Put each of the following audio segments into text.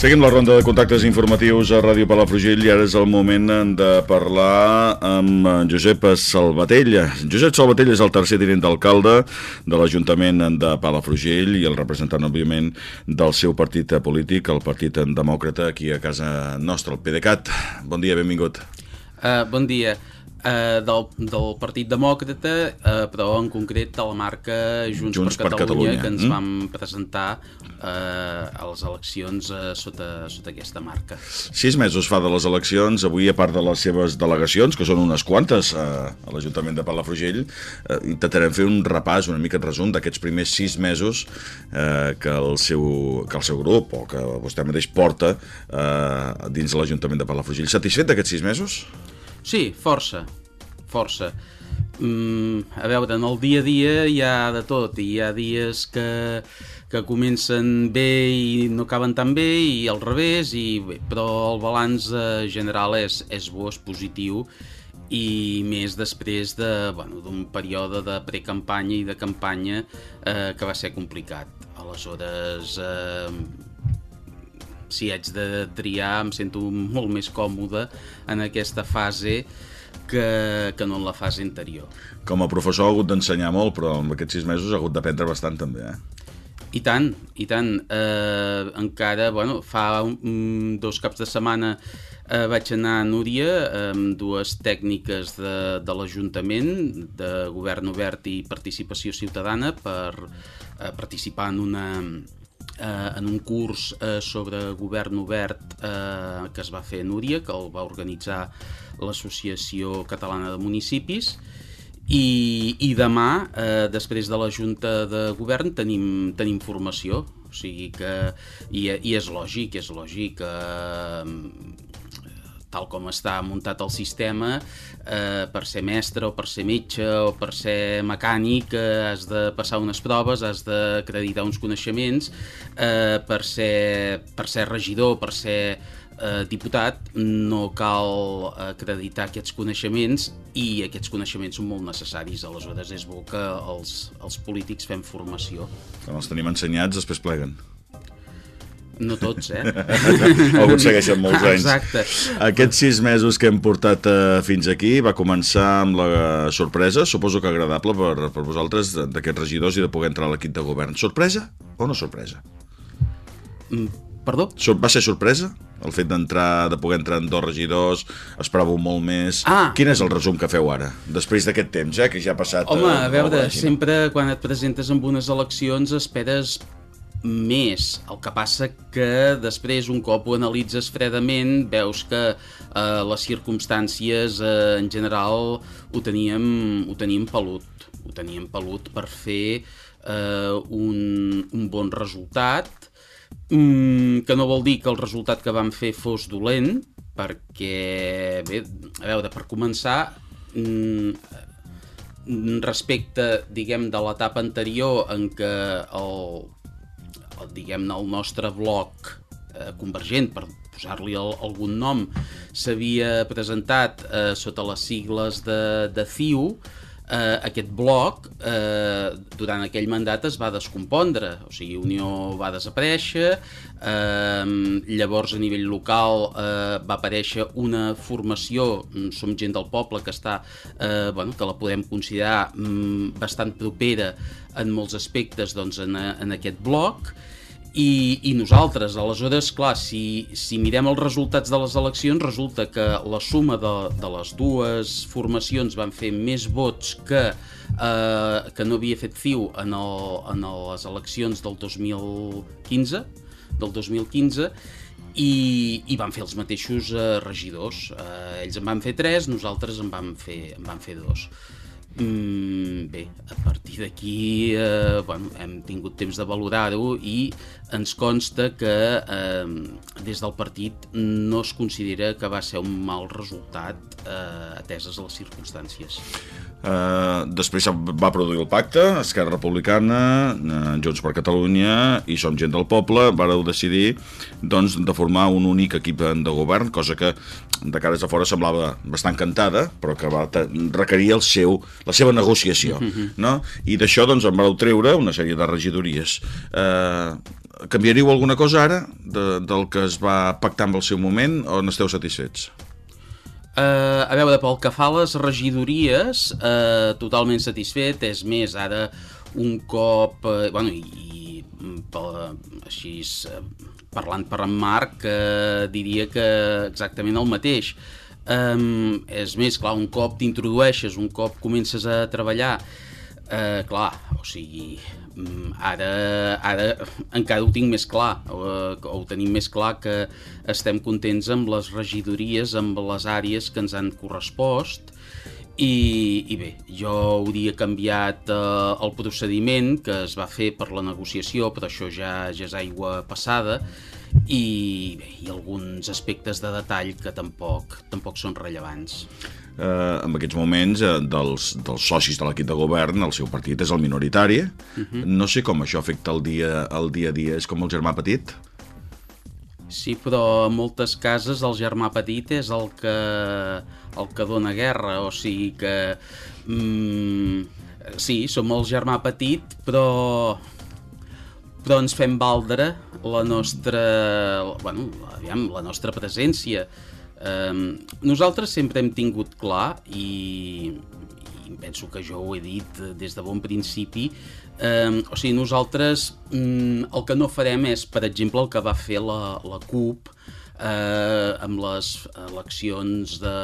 Seguim la ronda de contactes informatius a Ràdio Palafrugell i ara és el moment de parlar amb Josep Salvatell. Josep Salvatell és el tercer tinent d'alcalde de l'Ajuntament de Palafrugell i el representant, òbviament, del seu partit polític, el Partit Demòcrata, aquí a casa nostra, el PDeCAT. Bon dia, benvingut. Uh, bon dia eh, del, del Partit Demòcrata, eh, però en concret de la marca Junts, Junts per, per Catalunya, Catalunya, que ens mm. vam presentar eh, a les eleccions eh, sota, sota aquesta marca. Sis mesos fa de les eleccions, avui a part de les seves delegacions, que són unes quantes eh, a l'Ajuntament de Palafrugell, eh, intentarem fer un repàs, una mica de resum d'aquests primers sis mesos eh, que, el seu, que el seu grup o que vostè mateix porta eh, dins l'Ajuntament de Palafrugell. Satisfet d'aquests sis mesos? Sí, força, força. Mm, a veure, en el dia a dia hi ha de tot, i hi ha dies que, que comencen bé i no acaben tan bé, i al revés, i bé, però el balanç eh, general és, és bo, és positiu, i més després d'un de, bueno, període de precampanya i de campanya eh, que va ser complicat. Aleshores, eh, si haig de triar em sento molt més còmode en aquesta fase que, que no en la fase anterior. Com a professor ha hagut d'ensenyar molt, però en aquests sis mesos ha hagut d'aprendre bastant també, eh? I tant, i tant. Eh, encara, bueno, fa un, dos caps de setmana eh, vaig anar a Núria amb dues tècniques de, de l'Ajuntament, de govern obert i participació ciutadana, per eh, participar en una, eh, en un curs eh, sobre govern obert eh, que es va fer a Núria, que el va organitzar l'Associació Catalana de Municipis, i, i demà, eh, després de la Junta de Govern, tenim, tenim formació, o sigui que, i, i és lògic, és lògic, eh, tal com està muntat el sistema, eh, per ser mestre o per ser metge o per ser mecànic eh, has de passar unes proves, has d'acreditar uns coneixements, eh, per, ser, per ser regidor, per ser eh, diputat, no cal acreditar aquests coneixements i aquests coneixements són molt necessaris. Aleshores és bo que els, els polítics fem formació. Quan els tenim ensenyats, després pleguen. No tots, eh? Alguns segueixen molts anys. Exacte. Aquests sis mesos que hem portat uh, fins aquí va començar amb la sorpresa, suposo que agradable per, per vosaltres, d'aquests regidors i de poder entrar a l'equip de govern. Sorpresa o no sorpresa? Mm, perdó? Va ser sorpresa? El fet d'entrar, de poder entrar en dos regidors, esperàveu molt més... Ah. Quin és el resum que feu ara, després d'aquest temps, eh, que ja ha passat... Home, a veure, sempre quan et presentes en unes eleccions esperes més. El que passa que després, un cop ho analitzes fredament, veus que eh, les circumstàncies eh, en general ho teníem, ho teníem pelut. Ho teníem pelut per fer eh, un, un bon resultat, mm, que no vol dir que el resultat que vam fer fos dolent, perquè, bé, a veure, per començar, mm, respecte, diguem, de l'etapa anterior en què el diguem-ne, el nostre bloc eh, convergent, per posar-li algun nom, s'havia presentat eh, sota les sigles de, de CIU, eh, aquest bloc eh, durant aquell mandat es va descompondre, o sigui, Unió va desaparèixer, eh, llavors a nivell local eh, va aparèixer una formació, mm, Som gent del poble, que està, eh, bueno, que la podem considerar mm, bastant propera en molts aspectes doncs, en, en aquest bloc, i, i nosaltres, aleshores, clar, si, si mirem els resultats de les eleccions, resulta que la suma de, de les dues formacions van fer més vots que, eh, que no havia fet FIU en, el, en les eleccions del 2015, del 2015, i, i van fer els mateixos eh, regidors. Eh, ells en van fer tres, nosaltres en vam fer, en vam fer dos. Mm, bé, a partir d'aquí eh, bueno, hem tingut temps de valorar-ho i ens consta que eh, des del partit no es considera que va ser un mal resultat eh, ateses les circumstàncies. Uh, després va produir el pacte, Esquerra Republicana, uh, Junts per Catalunya i Som Gent del Poble, vareu decidir doncs, de formar un únic equip de govern, cosa que de cares a fora semblava bastant cantada, però que va requerir el seu, la seva negociació. Uh mhm. -huh. no? I d'això doncs, en vareu treure una sèrie de regidories. Uh, canviaríeu alguna cosa ara de, del que es va pactar en el seu moment o n'esteu satisfets? Uh, a veure, pel que fa a les regidories, uh, totalment satisfet, és més, ara un cop, uh, bueno, i, i pel, així, uh, parlant per en Marc, uh, diria que exactament el mateix. Um, és més, clar, un cop t'introdueixes, un cop comences a treballar, uh, clar, o sigui, ara, ara encara ho tinc més clar, o, o ho tenim més clar que estem contents amb les regidories, amb les àrees que ens han correspost. I, i bé, jo hauria canviat eh, el procediment que es va fer per la negociació, però això ja, ja és aigua passada i, bé, i alguns aspectes de detall que tampoc, tampoc són rellevants eh, en aquests moments eh, dels, dels socis de l'equip de govern el seu partit és el minoritari uh Mhm. -huh. no sé com això afecta el dia, el dia a dia és com el germà petit Sí, però en moltes cases el germà petit és el que, el que dona guerra, o sigui que... Mm, sí, som el germà petit, però ens fem valdre la nostra, bueno, aviam, la nostra presència. Um, nosaltres sempre hem tingut clar i, i penso que jo ho he dit des de bon principi um, o sigui, nosaltres um, el que no farem és, per exemple, el que va fer la, la CUP eh, amb les eleccions de,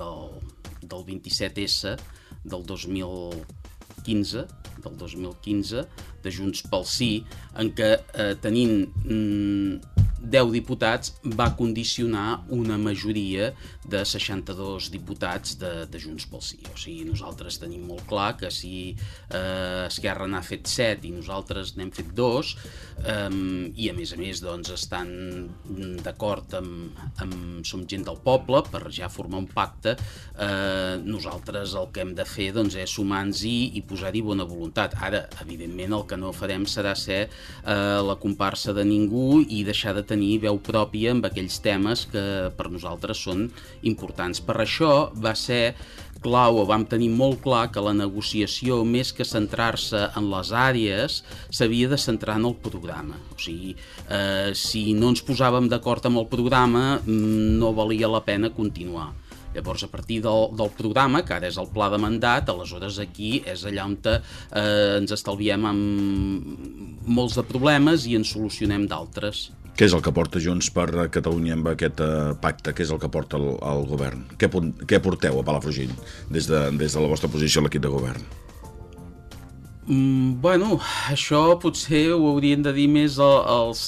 del, del 27S del 2015 del 2015 de Junts pel Sí en què eh, tenint mm, 10 diputats va condicionar una majoria de 62 diputats de, de Junts pel Sí. O sigui, nosaltres tenim molt clar que si eh, Esquerra n'ha fet 7 i nosaltres n'hem fet 2 eh, i a més a més doncs, estan d'acord amb, amb Som gent del poble per ja formar un pacte eh, nosaltres el que hem de fer doncs, és sumar-nos-hi i posar-hi bona voluntat. Ara, evidentment, el que no farem serà ser eh, la comparsa de ningú i deixar de tenir veu pròpia amb aquells temes que per nosaltres són importants. Per això va ser clau, o vam tenir molt clar que la negociació, més que centrar-se en les àrees, s'havia de centrar en el programa. O sigui, eh, si no ens posàvem d'acord amb el programa, mm, no valia la pena continuar. Llavors, a partir del, del programa, que ara és el pla de mandat, aleshores aquí és allà on eh, ens estalviem amb molts de problemes i ens solucionem d'altres. Què és el que porta Junts per Catalunya amb aquest uh, pacte? Què és el que porta el, el govern? Què, què porteu a Palafrugell des de, des de la vostra posició a l'equip de govern? Mm, bueno, això potser ho haurien de dir més els,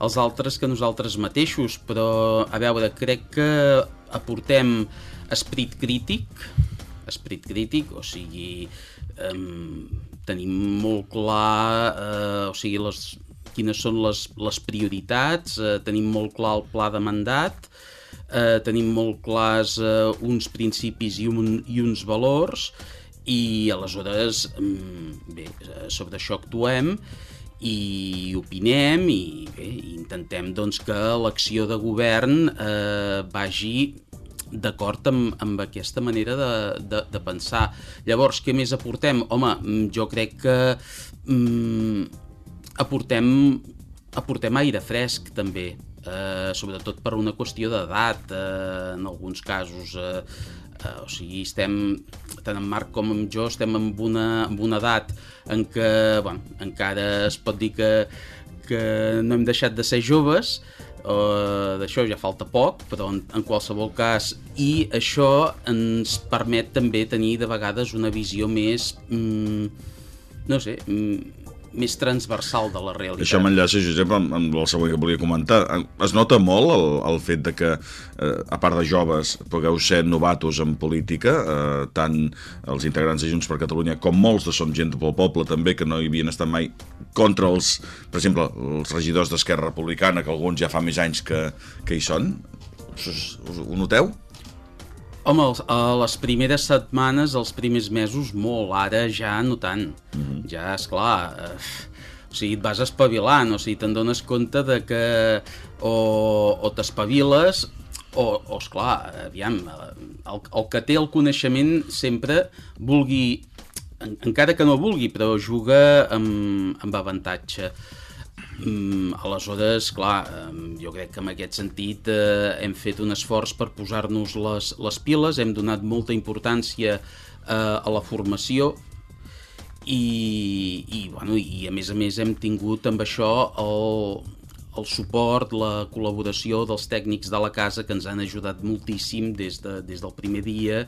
els altres que nosaltres mateixos, però a veure, crec que aportem esperit crític, esperit crític, o sigui, eh, tenim molt clar, eh, o sigui, les, quines són les, les prioritats, eh, tenim molt clar el pla de mandat, eh, tenim molt clars eh, uns principis i, un, i uns valors, i aleshores, bé, sobre això actuem i opinem i bé, intentem doncs, que l'acció de govern eh, vagi d'acord amb, amb aquesta manera de, de, de pensar. Llavors, què més aportem? Home, jo crec que mm, aportem, aportem aire fresc, també, eh, sobretot per una qüestió d'edat, eh, en alguns casos. Eh, eh, o sigui, estem, tant en Marc com en jo, estem en una, en una edat en què, bueno, encara es pot dir que, que no hem deixat de ser joves, uh, d'això ja falta poc, però en, en qualsevol cas, i això ens permet també tenir de vegades una visió més, mm, no sé, mm, més transversal de la realitat. Això m'enllaça, Josep, amb, amb el següent que volia comentar. Es nota molt el, el fet de que, eh, a part de joves, pugueu ser novatos en política, eh, tant els integrants de Junts per Catalunya com molts de Som Gent pel Poble també, que no hi havien estat mai contra els, per exemple, els regidors d'Esquerra Republicana, que alguns ja fa més anys que, que hi són. Us, us, ho noteu? Home, a les primeres setmanes, els primers mesos, molt, ara ja no tant. Mm -hmm. Ja, és clar, eh, o sigui, et vas espavilant, o sigui, te'n dones compte de que o, o t'espaviles o, o, esclar, aviam, el, el que té el coneixement sempre vulgui, en, encara que no vulgui, però juga amb, amb avantatge. Mm, aleshores, clar, jo crec que en aquest sentit eh, hem fet un esforç per posar-nos les, les piles, hem donat molta importància eh, a la formació i, i, bueno, i a més a més hem tingut amb això el, el suport, la col·laboració dels tècnics de la casa que ens han ajudat moltíssim des, de, des del primer dia,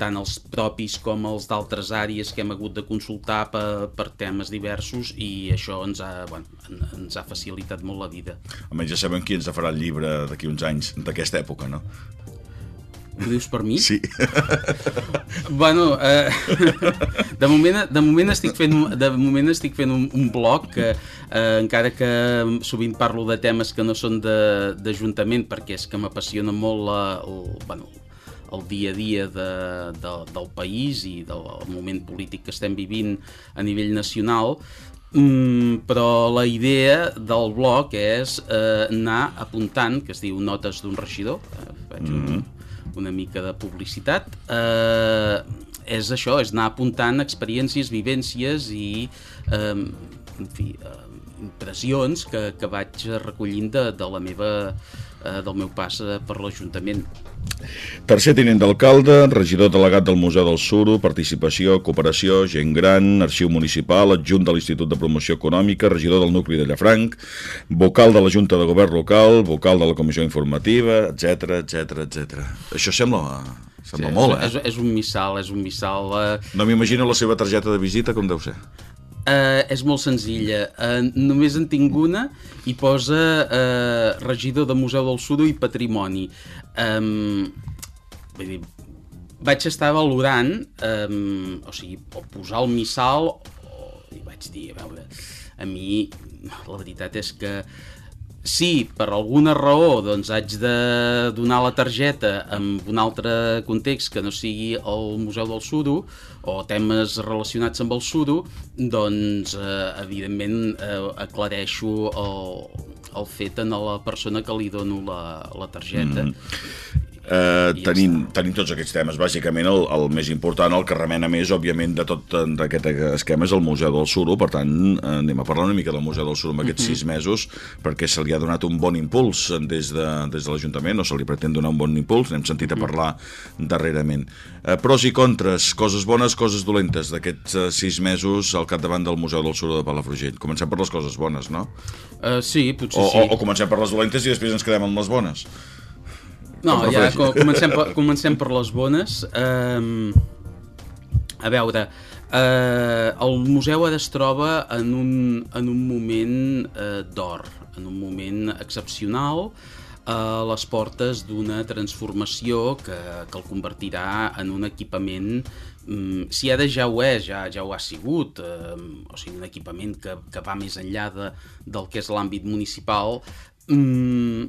tant els propis com els d'altres àrees que hem hagut de consultar per, per temes diversos i això ens ha, bueno, ens ha facilitat molt la vida. Almenys ja sabem qui ens farà el llibre d'aquí uns anys, d'aquesta època, no? Ho dius per mi? Sí. Bueno, eh, de, moment, de moment estic fent, de moment estic fent un, un blog que, eh, encara que sovint parlo de temes que no són d'Ajuntament, perquè és que m'apassiona molt la, el, bueno, el dia a dia de, de, del país i del moment polític que estem vivint a nivell nacional, Mm, però la idea del blog és eh, anar apuntant, que es diu Notes d'un regidor, eh, faig mm -hmm. un, una mica de publicitat, eh, és això, és anar apuntant experiències, vivències i, eh, en fi, eh, impressions que, que vaig recollint de, de la meva, eh, del meu pas eh, per l'Ajuntament. Tercer tinent d'alcalde, regidor delegat del Museu del Suro, participació, cooperació, gent gran, arxiu municipal, adjunt de l'Institut de Promoció Econòmica, regidor del nucli de Llafranc, vocal de la Junta de Govern Local, vocal de la Comissió Informativa, etc etc etc. Això sembla, sembla sí, molt, eh? És, és un missal, és un missal... Eh... No m'imagino la seva targeta de visita com deu ser. Uh, és molt senzilla. Uh, només en tinc una i posa uh, regidor de Museu del Sudo i Patrimoni. Um, vull dir, vaig estar valorant, um, o sigui, o posar el missal, o, i vaig dir, a veure, a mi la veritat és que si per alguna raó doncs, haig de donar la targeta en un altre context que no sigui el Museu del Sudo o temes relacionats amb el Sudo, doncs eh, evidentment eh, aclareixo el, el fet en la persona que li dono la, la targeta. Mm. Eh, tenim, tenim tots aquests temes. Bàsicament, el, el més important, el que remena més, òbviament, de tot aquest esquema és el Museu del Suro. Per tant, eh, anem a parlar una mica del Museu del Suro en aquests uh. -huh. sis mesos, perquè se li ha donat un bon impuls des de, des de l'Ajuntament, o se li pretén donar un bon impuls, n'hem sentit a parlar darrerament. Eh, pros i contres, coses bones, coses dolentes, d'aquests eh, sis mesos al capdavant del Museu del Suro de Palafrugell. Comencem per les coses bones, no? Uh, sí, potser o, sí. O, o comencem per les dolentes i després ens quedem amb les bones. No, ja comencem per, comencem per les bones. Um, a veure, uh, el museu ara es troba en un, en un moment uh, d'or, en un moment excepcional, a les portes d'una transformació que, que el convertirà en un equipament um, si ara ja ho és, ja, ja ho ha sigut, um, o sigui, un equipament que, que va més enllà de, del que és l'àmbit municipal, um,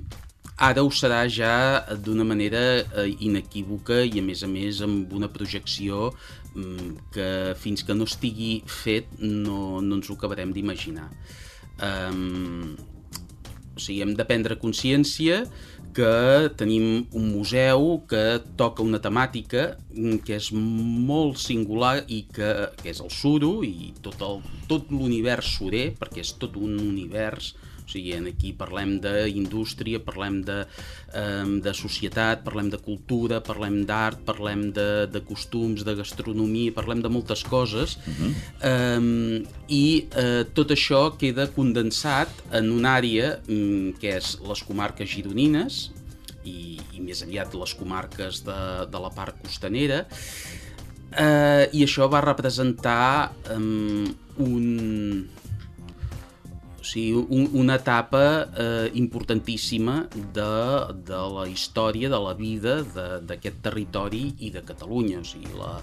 Ara ho serà ja d'una manera eh, inequívoca i a més a més amb una projecció mm, que fins que no estigui fet no, no ens ho acabarem d'imaginar. Um, o sigui, hem de prendre consciència que tenim un museu que toca una temàtica mm, que és molt singular i que, que és el suro i tot l'univers surer, perquè és tot un univers sigui, aquí parlem d'indústria, parlem de, um, de societat, parlem de cultura, parlem d'art, parlem de, de costums, de gastronomia, parlem de moltes coses, uh -huh. um, i uh, tot això queda condensat en una àrea um, que és les comarques gironines, i, i més aviat les comarques de, de la part costanera, eh, i això va representar um, un, o sigui, un, una etapa eh, importantíssima de, de la història, de la vida d'aquest territori i de Catalunya. O sigui, la,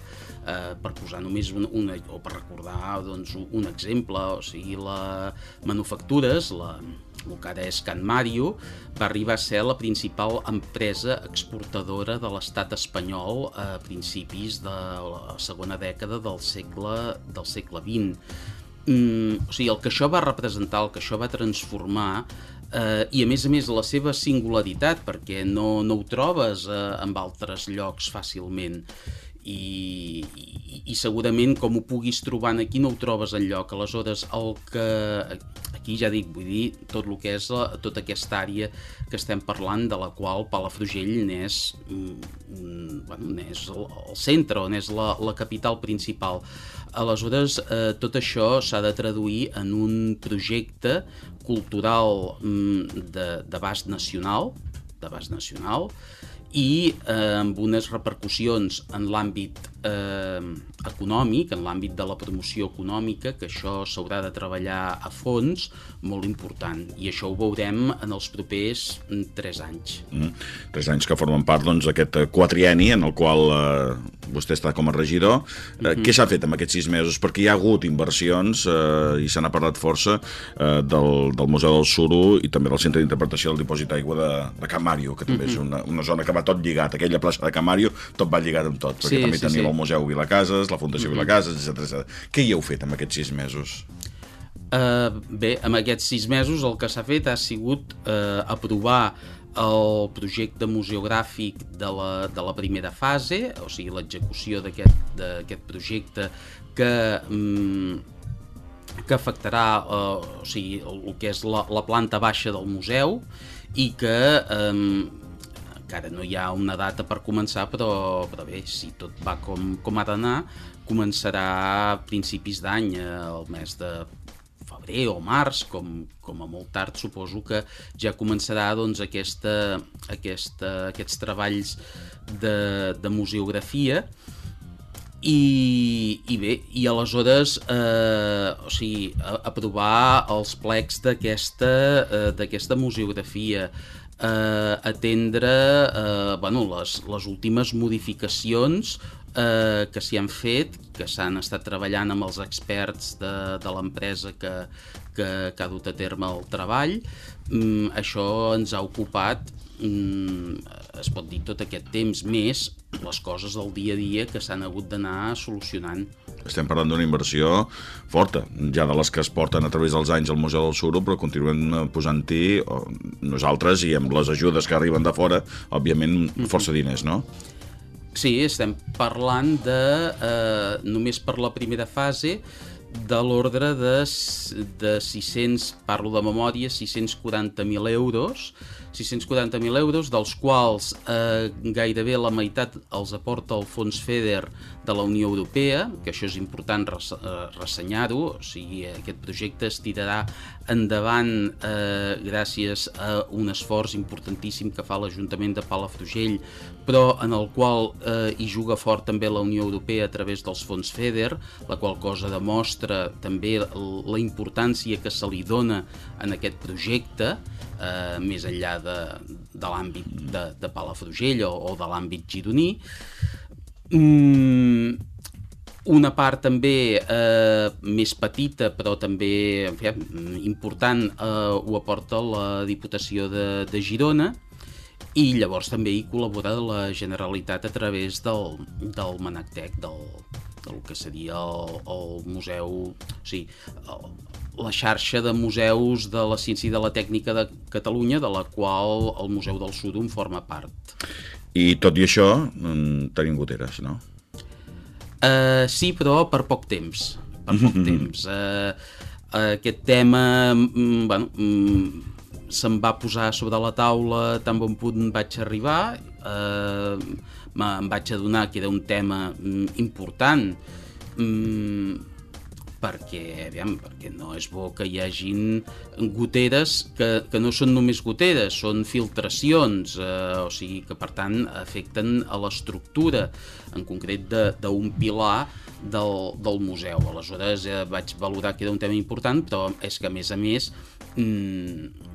eh, per posar només una, una, o per recordar doncs, un exemple, o sigui, la Manufactures, la, el que ara és Can Mario, va arribar a ser la principal empresa exportadora de l'estat espanyol a principis de la segona dècada del segle, del segle XX mm, o sigui, el que això va representar, el que això va transformar, eh, i a més a més la seva singularitat, perquè no, no ho trobes eh, en altres llocs fàcilment, i, i, i segurament com ho puguis trobar aquí no ho trobes en lloc aleshores el que aquí ja dic, vull dir, tot el que és la, tota aquesta àrea que estem parlant, de la qual Palafrugell n'és mm, bueno, n'és el, el centre, on és la, la capital principal. Aleshores, eh, tot això s'ha de traduir en un projecte cultural mm, d'abast nacional, d'abast nacional, i eh, amb unes repercussions en l'àmbit eh, econòmic, en l'àmbit de la promoció econòmica, que això s'haurà de treballar a fons, molt important. I això ho veurem en els propers mm, tres anys. Mm, tres anys que formen part d'aquest doncs, quatrieni en el qual eh, vostè està com a regidor. Eh, mm -hmm. Què s'ha fet en aquests sis mesos? Perquè hi ha hagut inversions eh, i se n'ha parlat força eh, del, del Museu del Suro i també del Centre d'Interpretació del Dipòsit d'Aigua de, de Can Mario, que també mm -hmm. és una, una zona que va tot lligat. Aquella plaça de Can Mario tot va lligat amb tot, perquè sí, també sí, tenia sí. El Museu Vilacases, la Fundació mm -hmm. Vilacases, etc. Què hi heu fet en aquests sis mesos? Uh, bé, en aquests sis mesos el que s'ha fet ha sigut uh, aprovar el projecte museogràfic de la, de la primera fase, o sigui, l'execució d'aquest projecte que, mm, que afectarà eh, o sigui, el, el que és la, la planta baixa del museu i que eh, encara no hi ha una data per començar, però, però bé, si tot va com, com ha d'anar, començarà a principis d'any, eh, el mes de febrer o març, com, com a molt tard suposo que ja començarà doncs, aquesta, aquesta, aquests treballs de, de museografia. I, i bé, i aleshores eh, o sigui, aprovar els plecs d'aquesta eh, museografia eh, atendre eh, bueno, les, les últimes modificacions eh, que s'hi han fet, que s'han estat treballant amb els experts de, de l'empresa que, que, que ha dut a terme el treball. Mm, això ens ha ocupat mm, es pot dir tot aquest temps més les coses del dia a dia que s'han hagut d'anar solucionant. Estem parlant d'una inversió forta, ja de les que es porten a través dels anys al Museu del Suro, però continuem posant-hi nosaltres i amb les ajudes que arriben de fora, òbviament, força diners, no? Sí, estem parlant de, eh, només per la primera fase, de l'ordre de, de 600, parlo de memòria, 640.000 euros, 640.000 euros, dels quals eh, gairebé la meitat els aporta el fons FEDER de la Unió Europea, que això és important eh, ressenyar-ho, o sigui, aquest projecte es tirarà endavant eh, gràcies a un esforç importantíssim que fa l'Ajuntament de Palafrugell, però en el qual eh, hi juga fort també la Unió Europea a través dels fons FEDER, la qual cosa demostra també la importància que se li dona en aquest projecte, eh, més enllà de, de l'àmbit de, de Palafrugell o, o de l'àmbit gironí. Mm, una part també eh, més petita, però també en fi, important, eh, ho aporta la Diputació de, de Girona, i llavors també hi col·labora la Generalitat a través del, del Manactec, del, del que seria el, el museu, o sigui, el, la xarxa de museus de la ciència i de la tècnica de Catalunya, de la qual el Museu del Sud en forma part. I tot i això, mm, tenim goteres, no? Uh, sí, però per poc temps. Per poc mm -hmm. temps. Uh, aquest tema, mm, bueno, mm, se'm va posar sobre la taula tan bon punt vaig arribar, uh, em vaig adonar que era un tema important, mm, perquè, aviam, perquè no és bo que hi hagin goteres que, que no són només goteres, són filtracions, eh, o sigui que per tant afecten a l'estructura, en concret d'un pilar del, del museu. Aleshores eh, vaig valorar que era un tema important, però és que a més a més mm,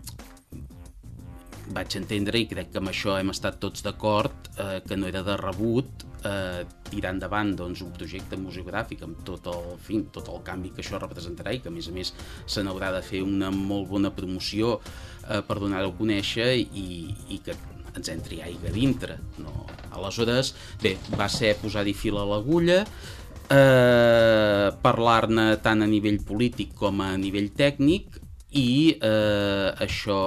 vaig entendre i crec que amb això hem estat tots d'acord eh, que no era de rebut eh, tirar endavant doncs, un projecte museogràfic amb tot el, fin, tot el canvi que això representarà i que a més a més se n'haurà de fer una molt bona promoció eh, per donar-ho a conèixer i, i que ens entri aigua dintre. No? Aleshores, bé, va ser posar-hi fil a l'agulla, eh, parlar-ne tant a nivell polític com a nivell tècnic i eh, això,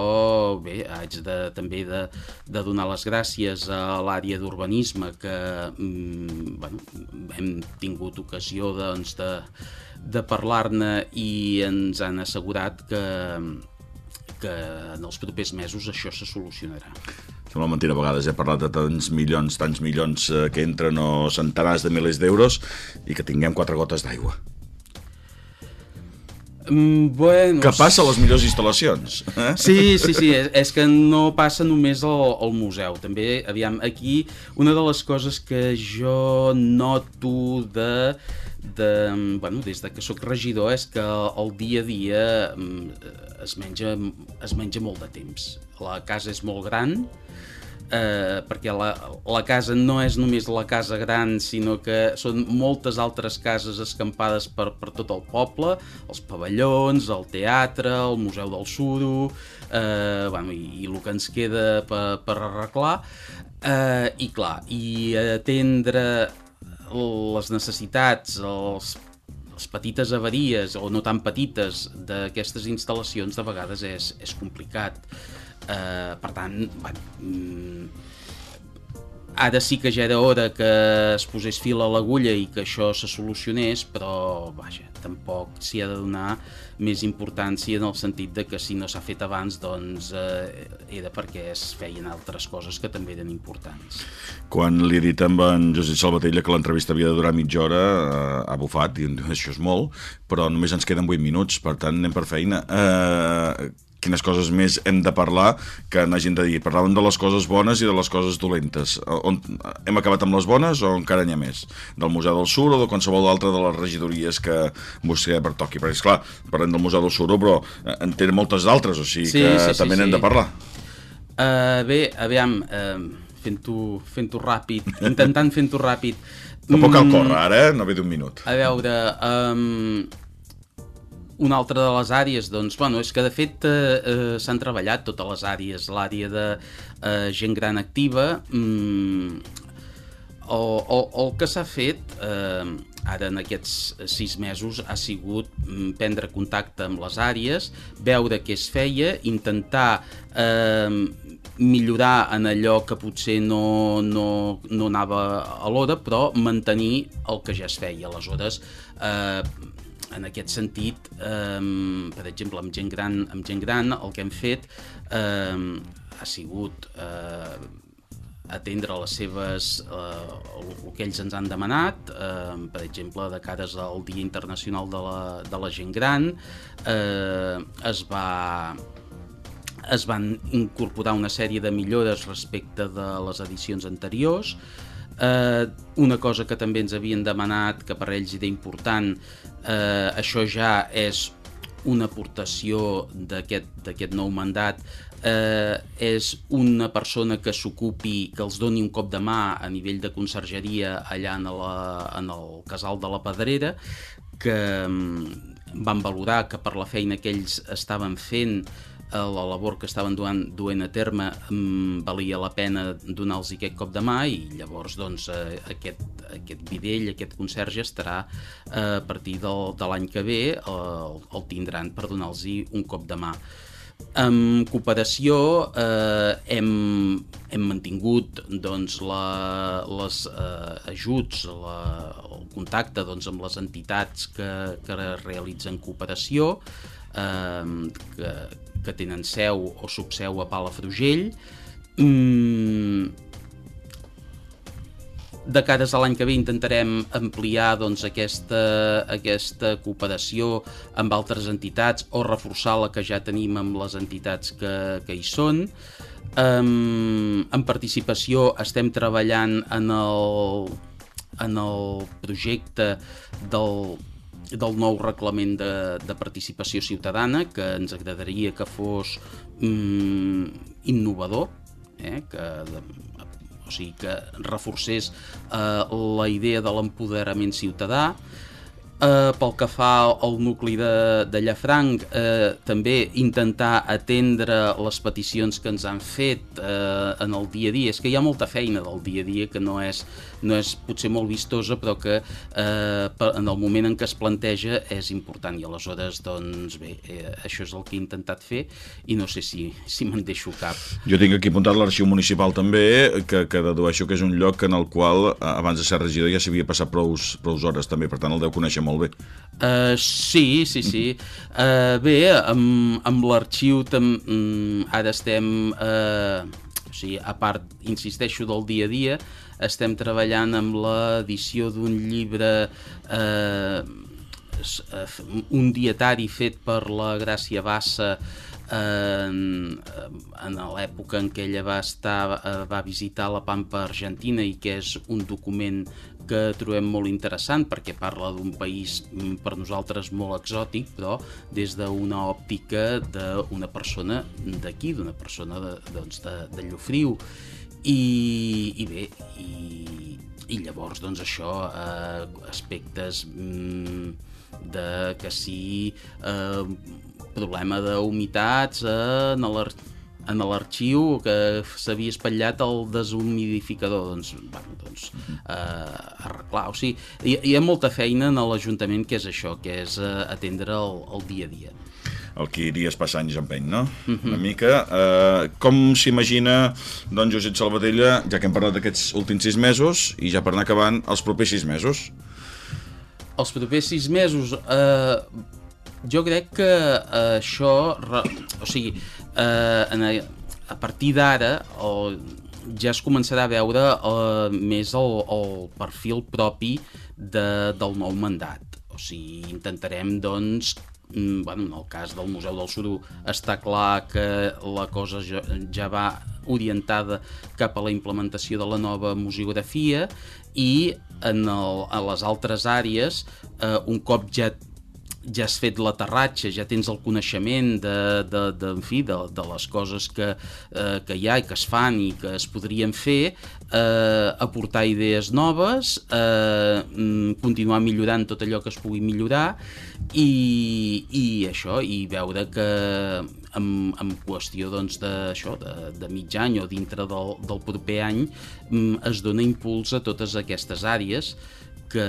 bé, haig de, també de, de donar les gràcies a l'àrea d'urbanisme que mm, bueno, hem tingut ocasió doncs, de, de parlar-ne i ens han assegurat que, que en els propers mesos això se solucionarà. Sembla mentira a vegades, he parlat de tants milions, tants milions eh, que entren o centenars de milers d'euros i que tinguem quatre gotes d'aigua. Mm, bueno, que passa a les millors instal·lacions. Eh? Sí, sí, sí, és, és que no passa només al, al museu. També, aviam, aquí una de les coses que jo noto de, de, bueno, des de que sóc regidor és que el dia a dia mm, es menja, es menja molt de temps. La casa és molt gran, eh, perquè la, la casa no és només la casa gran, sinó que són moltes altres cases escampades per, per tot el poble, els pavellons, el teatre, el Museu del Suro, eh, bueno, i, i el que ens queda per, per arreglar, eh, i clar, i atendre les necessitats, els les petites avaries o no tan petites d'aquestes instal·lacions de vegades és, és complicat. Eh, per tant, bueno, mm, ara sí que ja era hora que es posés fil a l'agulla i que això se solucionés, però vaja, tampoc s'hi ha de donar més importància en el sentit de que si no s'ha fet abans doncs eh, era perquè es feien altres coses que també eren importants. Quan li he dit amb en Josep Salvatella que l'entrevista havia de durar mitja hora, eh, ha bufat, i això és molt, però només ens queden 8 minuts, per tant anem per feina. Eh, quines coses més hem de parlar que n'hagin de dir. Parlàvem de les coses bones i de les coses dolentes. On, hem acabat amb les bones o encara n'hi ha més? Del Museu del Sur o de qualsevol altra de les regidories que vostè pertoqui? Perquè, esclar, parlem del Museu del Sur, però eh, en té moltes d'altres, o sigui sí, que sí, sí, també n'hem sí. de parlar. Uh, bé, aviam, uh, fent-ho fent, ràpid, intentant fent-ho ràpid. Tampoc cal córrer, ara, eh? No ve d'un minut. A veure, um, una altra de les àrees, doncs, bueno, és que de fet eh, eh, s'han treballat totes les àrees, l'àrea de eh, gent gran activa, mm, o, o, el que s'ha fet eh, ara en aquests sis mesos ha sigut mm, prendre contacte amb les àrees, veure què es feia, intentar eh, millorar en allò que potser no, no, no anava a l'hora, però mantenir el que ja es feia. Aleshores, eh, en aquest sentit, eh, per exemple, amb gent, gran, amb gent gran, el que hem fet eh, ha sigut eh, atendre les seves, eh, el, el que ells ens han demanat, eh, per exemple, de cares al Dia Internacional de la, de la Gent Gran, eh, es va es van incorporar una sèrie de millores respecte de les edicions anteriors, Eh, una cosa que també ens havien demanat, que per ells era important, eh, això ja és una aportació d'aquest nou mandat, eh, és una persona que s'ocupi, que els doni un cop de mà a nivell de consergeria allà en, la, en el casal de la Pedrera, que mm, van valorar que per la feina que ells estaven fent la labor que estaven duent, duent a terme valia la pena donar-los aquest cop de mà i llavors doncs, eh, aquest, aquest videll, aquest conserge estarà eh, a partir del, de l'any que ve eh, el, el tindran per donar-los un cop de mà. En cooperació eh, hem, hem mantingut doncs, la, les eh, ajuts, la, el contacte doncs, amb les entitats que, que realitzen cooperació, eh, que, que tenen seu o subseu a Palafrugell. Mm, de cares a l'any que ve intentarem ampliar doncs, aquesta, aquesta cooperació amb altres entitats o reforçar la que ja tenim amb les entitats que, que hi són. Um, en participació estem treballant en el, en el projecte del del nou reglament de, de participació ciutadana que ens agradaria que fos mm, innovador, eh, que, de, o sigui, que reforcés eh, la idea de l'empoderament ciutadà Uh, pel que fa al nucli de, de Llafranc, uh, també intentar atendre les peticions que ens han fet uh, en el dia a dia. És que hi ha molta feina del dia a dia que no és, no és potser molt vistosa, però que uh, en el moment en què es planteja és important. I aleshores, doncs bé, eh, això és el que he intentat fer i no sé si, si me'n deixo cap. Jo tinc aquí apuntat l'arxiu municipal també, que, que dedueixo que és un lloc en el qual, abans de ser regidor, ja s'havia passat prou, prou hores també, per tant el deu conèixer molt bé. Uh, sí, sí, sí. Uh, bé, amb, amb l'arxiu um, ara estem... Uh, o sigui, a part, insisteixo, del dia a dia, estem treballant amb l'edició d'un llibre eh, un dietari fet per la Gràcia Bassa en, en l'època en què ella va, estar, eh, va visitar la Pampa Argentina i que és un document que trobem molt interessant perquè parla d'un país mm, per nosaltres molt exòtic, però des d'una òptica d'una persona d'aquí, d'una persona de, doncs, de, de Llofriu. I, i bé, i, i llavors doncs això, eh, aspectes mm, de que sí eh, problema d'humitats en en l'arxiu que s'havia espatllat el deshumidificador doncs, bueno, doncs eh, arreglar, o sigui hi, hi ha molta feina en l'Ajuntament que és això, que és eh, atendre el, el dia a dia el que iries passar anys empeny, no? Uh mhm. -huh. Una mica. Eh, com s'imagina, doncs, Josep Salvatella, ja que hem parlat d'aquests últims sis mesos, i ja per anar acabant, els propers sis mesos? Els propers sis mesos... Eh, jo crec que eh, això, o sigui, eh, a partir d'ara ja es començarà a veure eh, més el, el perfil propi de, del nou mandat. O sigui, intentarem, doncs, bueno, en el cas del Museu del Suro està clar que la cosa ja, ja va orientada cap a la implementació de la nova museografia i en, el, en les altres àrees, eh, un cop ja ja has fet l'aterratge, ja tens el coneixement de, de, de, en fi, de, de les coses que, eh, que hi ha i que es fan i que es podrien fer, eh, aportar idees noves, eh, mm, continuar millorant tot allò que es pugui millorar i, i això, i veure que en, en qüestió doncs, de, això, de, de mig any o dintre del, del proper any mm, es dona impuls a totes aquestes àrees que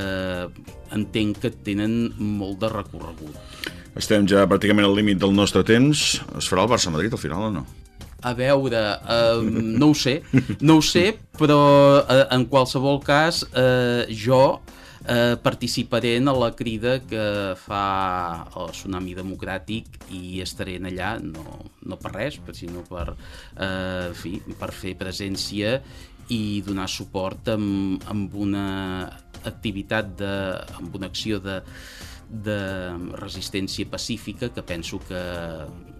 entenc que tenen molt de recorregut. Estem ja pràcticament al límit del nostre temps. Es farà el Barça-Madrid al final o no? A veure, eh, no ho sé, no ho sé, però eh, en qualsevol cas eh, jo eh, participaré en la crida que fa el Tsunami Democràtic i estaré en allà, no, no per res, sinó per, eh, fi, per fer presència i donar suport amb, amb una activitat de, amb una acció de, de resistència pacífica que penso que,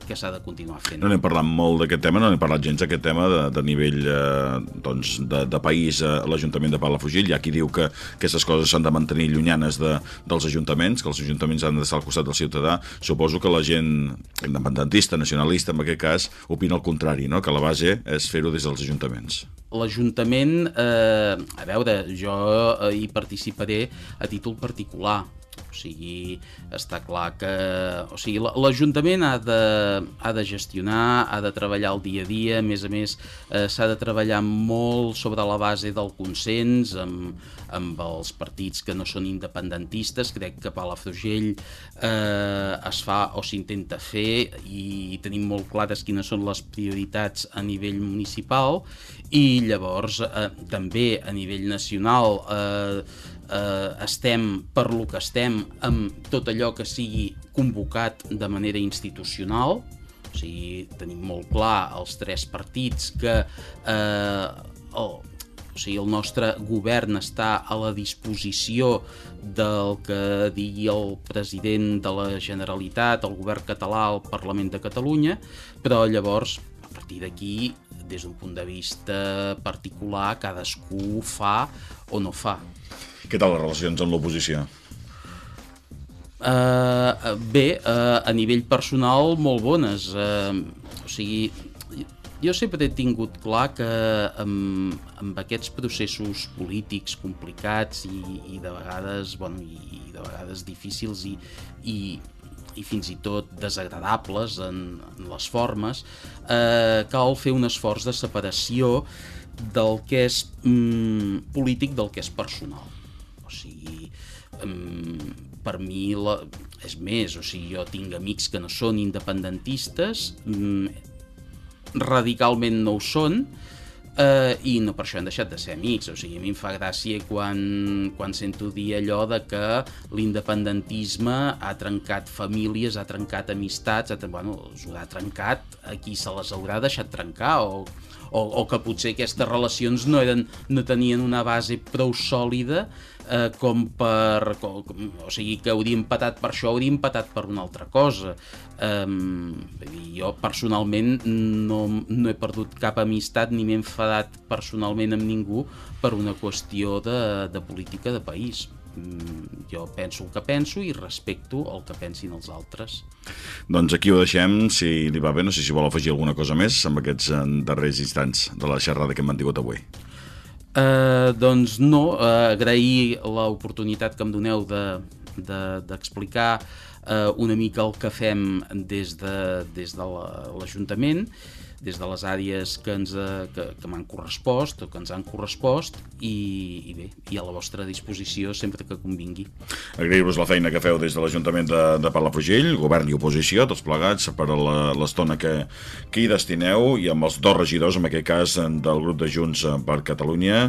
que s'ha de continuar fent. No n'hem parlat molt d'aquest tema, no n'hem parlat gens d'aquest tema de, de nivell eh, doncs, de, de país a l'Ajuntament de Palafrugell. Hi ha qui diu que aquestes coses s'han de mantenir llunyanes de, dels ajuntaments, que els ajuntaments han d'estar al costat del ciutadà. Suposo que la gent independentista, nacionalista, en aquest cas, opina el contrari, no? que la base és fer-ho des dels ajuntaments l'Ajuntament, eh, a veure, jo eh, hi participaré a títol particular, sigui, està clar que o sigui, l'Ajuntament ha, de, ha de gestionar, ha de treballar el dia a dia, a més a més eh, s'ha de treballar molt sobre la base del consens amb, amb els partits que no són independentistes. Crec que Palafrugell eh, es fa o s'intenta fer i tenim molt clares quines són les prioritats a nivell municipal i llavors eh, també a nivell nacional eh, eh, estem per lo que estem amb tot allò que sigui convocat de manera institucional, o sigui, tenim molt clar els tres partits que eh, el, o sigui, el nostre govern està a la disposició del que digui el president de la Generalitat, el govern català, el Parlament de Catalunya, però llavors, a partir d'aquí, des d'un punt de vista particular, cadascú fa o no fa. Què tal les relacions amb l'oposició? Uh, bé, uh, a nivell personal molt bones. Uh, o sigui, jo sempre he tingut clar que amb, amb aquests processos polítics complicats i, i de vegades, bueno, i, i de vegades difícils i, i, i fins i tot desagradables en, en les formes, eh, cal fer un esforç de separació del que és mm, polític del que és personal. Per mi la, és més, o sigui, jo tinc amics que no són independentistes, mm, radicalment no ho són, eh, i no per això han deixat de ser amics, o sigui, a mi em fa gràcia quan, quan sento dir allò de que l'independentisme ha trencat famílies, ha trencat amistats, ha, bueno, els ho ha trencat a qui se les haurà deixat trencar? O, o, o que potser aquestes relacions no, eren, no tenien una base prou sòlida eh, com per... Com, o sigui, que hauria empatat per això, hauria empatat per una altra cosa. Um, jo personalment no, no he perdut cap amistat ni m'he enfadat personalment amb ningú per una qüestió de, de política de país jo penso el que penso i respecto el que pensin els altres. Doncs aquí ho deixem, si li va bé, no sé si vol afegir alguna cosa més amb aquests darrers instants de la xerrada que hem mantingut avui. Uh, doncs no, uh, agrair l'oportunitat que em doneu d'explicar de, de, uh, una mica el que fem des de, des de l'Ajuntament la, des de les àrees que, ens, que, que m'han correspost o que ens han correspost i, i bé, i a la vostra disposició sempre que convingui. Agrair-vos la feina que feu des de l'Ajuntament de, de Palafrugell, govern i oposició, tots plegats, per l'estona que, que hi destineu i amb els dos regidors, en aquest cas del grup de Junts per Catalunya,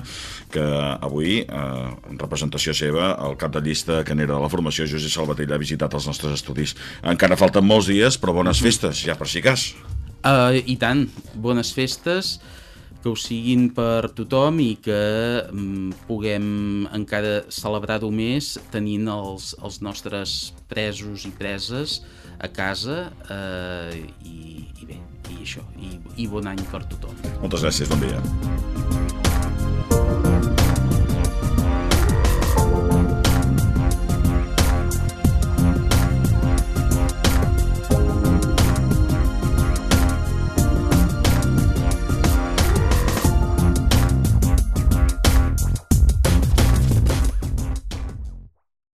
que avui, eh, en representació seva, el cap de llista que n'era de la formació, Josep Salvatell, ha visitat els nostres estudis. Encara falten molts dies, però bones festes, ja per si cas. Uh, I tant, bones festes, que ho siguin per tothom i que um, puguem encara celebrar-ho més tenint els, els nostres presos i preses a casa uh, i, i bé, i això, i, i bon any per tothom. Moltes gràcies, bon dia.